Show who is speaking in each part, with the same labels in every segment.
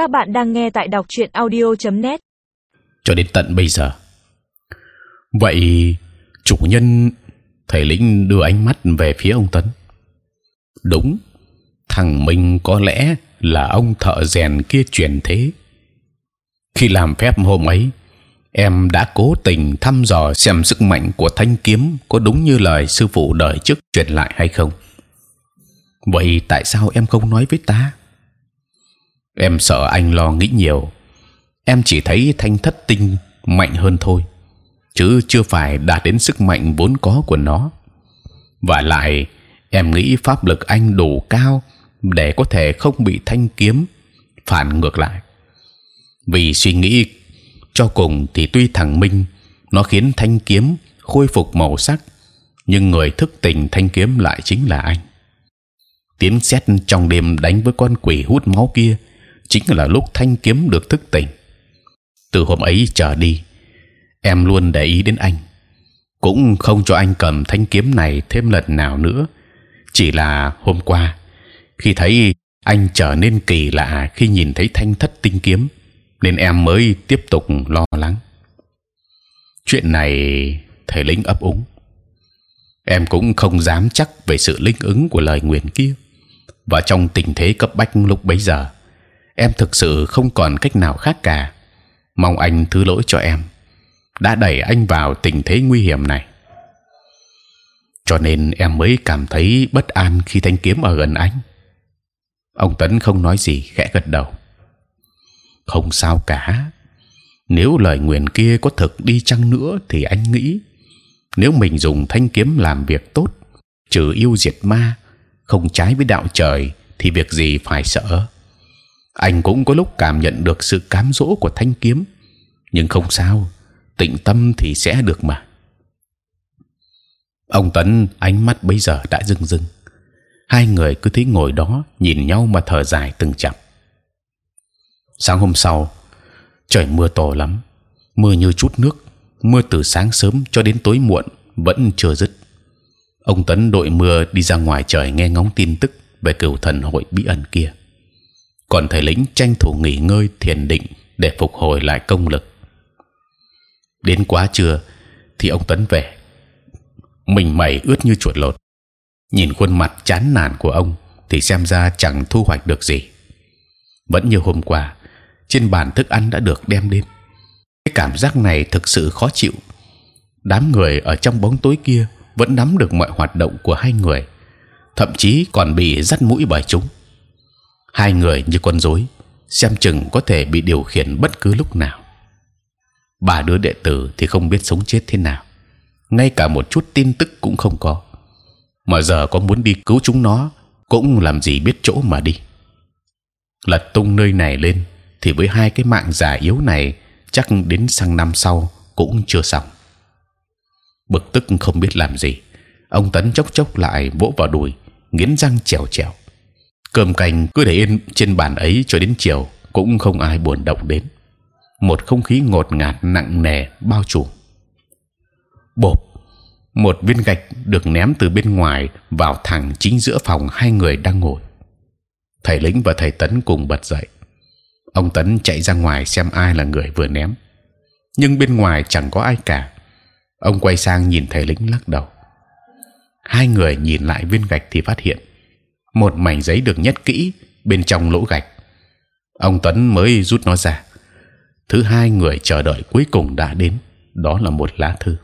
Speaker 1: Các bạn đang nghe tại đọc truyện audio.net.
Speaker 2: cho đến tận bây giờ. Vậy chủ nhân thầy lĩnh đưa ánh mắt về phía ông Tấn. Đúng, thằng Minh có lẽ là ông thợ rèn kia truyền thế. Khi làm phép hôm ấy, em đã cố tình thăm dò xem sức mạnh của thanh kiếm có đúng như lời sư phụ đời trước truyền lại hay không. Vậy tại sao em không nói với ta? Em sợ anh lo nghĩ nhiều. Em chỉ thấy thanh thất tinh mạnh hơn thôi, chứ chưa phải đạt đến sức mạnh vốn có của nó. Và lại em nghĩ pháp lực anh đủ cao để có thể không bị thanh kiếm phản ngược lại. Vì suy nghĩ cho cùng thì tuy thằng Minh nó khiến thanh kiếm khôi phục màu sắc, nhưng người thức tỉnh thanh kiếm lại chính là anh. Tiếng sét trong đêm đánh với con quỷ hút máu kia chính là lúc thanh kiếm được thức tỉnh. Từ hôm ấy trở đi, em luôn để ý đến anh, cũng không cho anh cầm thanh kiếm này thêm lần nào nữa. Chỉ là hôm qua, khi thấy anh trở nên kỳ lạ khi nhìn thấy thanh thất tinh kiếm, nên em mới tiếp tục lo lắng. Chuyện này thầy lính ấp úng. Em cũng không dám chắc về sự linh ứng của lời nguyền kia. Và trong tình thế cấp bách lúc bấy giờ, em thực sự không còn cách nào khác cả. Mong anh thứ lỗi cho em đã đẩy anh vào tình thế nguy hiểm này. Cho nên em mới cảm thấy bất an khi thanh kiếm ở gần anh. Ông Tấn không nói gì, khẽ gật đầu. Không sao cả. Nếu lời nguyền kia có thực đi chăng nữa, thì anh nghĩ nếu mình dùng thanh kiếm làm việc tốt, trừ yêu diệt ma, không trái với đạo trời, thì việc gì phải sợ? Anh cũng có lúc cảm nhận được sự cám dỗ của thanh kiếm, nhưng không sao, tịnh tâm thì sẽ được mà. Ông Tấn ánh mắt bây giờ đã rưng rưng. Hai người cứ thế ngồi đó nhìn nhau mà thở dài từng chập. Sáng hôm sau, trời mưa to lắm, mưa như chút nước, mưa từ sáng sớm cho đến tối muộn vẫn chưa dứt. Ông Tấn đội mưa đi ra ngoài trời nghe ngóng tin tức về cửu thần hội bí ẩn kia. Còn thầy lĩnh tranh thủ nghỉ ngơi thiền định để phục hồi lại công lực. Đến quá trưa thì ông Tấn về, mình mày ướt như chuột lột. Nhìn khuôn mặt chán nản của ông thì xem ra chẳng thu hoạch được gì. Vẫn như hôm qua, trên bàn thức ăn đã được đem đến. Cái cảm giác này thực sự khó chịu. Đám người ở trong bóng tối kia vẫn nắm được mọi hoạt động của hai người, thậm chí còn bị dắt mũi bởi chúng. Hai người như con rối, xem chừng có thể bị điều khiển bất cứ lúc nào. Bà đứa đệ tử thì không biết sống chết thế nào, ngay cả một chút tin tức cũng không có. Mà giờ có muốn đi cứu chúng nó, cũng làm gì biết chỗ mà đi. Lật tung nơi này lên, thì với hai cái mạng già yếu này, chắc đến sang năm sau cũng chưa xong. Bực tức không biết làm gì, ông tấn chốc chốc lại vỗ vào đùi, nghiến răng trèo trèo. Cơm canh cứ để yên trên bàn ấy cho đến chiều cũng không ai buồn động đến. Một không khí ngột ngạt nặng nề bao trùm. Bộp, một viên gạch được ném từ bên ngoài vào thẳng chính giữa phòng hai người đang ngồi. Thầy lĩnh và thầy tấn cùng bật dậy. Ông tấn chạy ra ngoài xem ai là người vừa ném, nhưng bên ngoài chẳng có ai cả. Ông quay sang nhìn thầy lĩnh lắc đầu. Hai người nhìn lại viên gạch thì phát hiện một mảnh giấy được nhét kỹ bên trong lỗ gạch. Ông Tuấn mới rút nó ra. Thứ hai người chờ đợi cuối cùng đã đến, đó là một lá thư.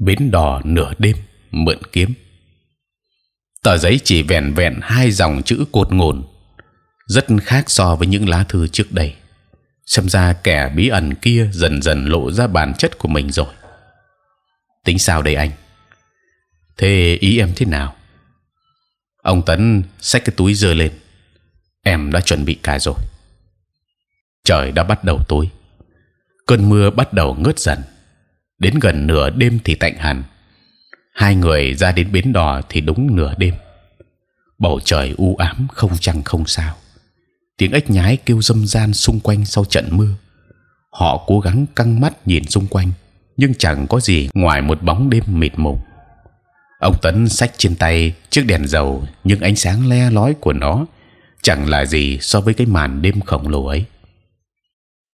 Speaker 2: Bến đò nửa đêm mượn kiếm. Tờ giấy chỉ vẹn vẹn hai dòng chữ cột ngồn, rất khác so với những lá thư trước đây. Xem ra kẻ bí ẩn kia dần dần lộ ra bản chất của mình rồi. Tính sao đây anh? Thế ý em thế nào? Ông Tấn xách cái túi giơ lên. Em đã chuẩn bị cả rồi. Trời đã bắt đầu tối. Cơn mưa bắt đầu ngớt dần. Đến gần nửa đêm thì tạnh hẳn. Hai người ra đến bến đò thì đúng nửa đêm. Bầu trời u ám không trăng không sao. Tiếng ếch nhái kêu râm ran xung quanh sau trận mưa. Họ cố gắng căng mắt nhìn xung quanh, nhưng chẳng có gì ngoài một bóng đêm mịt mùng ông tấn xách trên tay chiếc đèn dầu nhưng ánh sáng le lói của nó, chẳng là gì so với cái màn đêm khổng lồ ấy.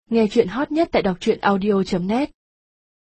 Speaker 3: Nghe chuyện hot nhất tại đọc truyện audio.net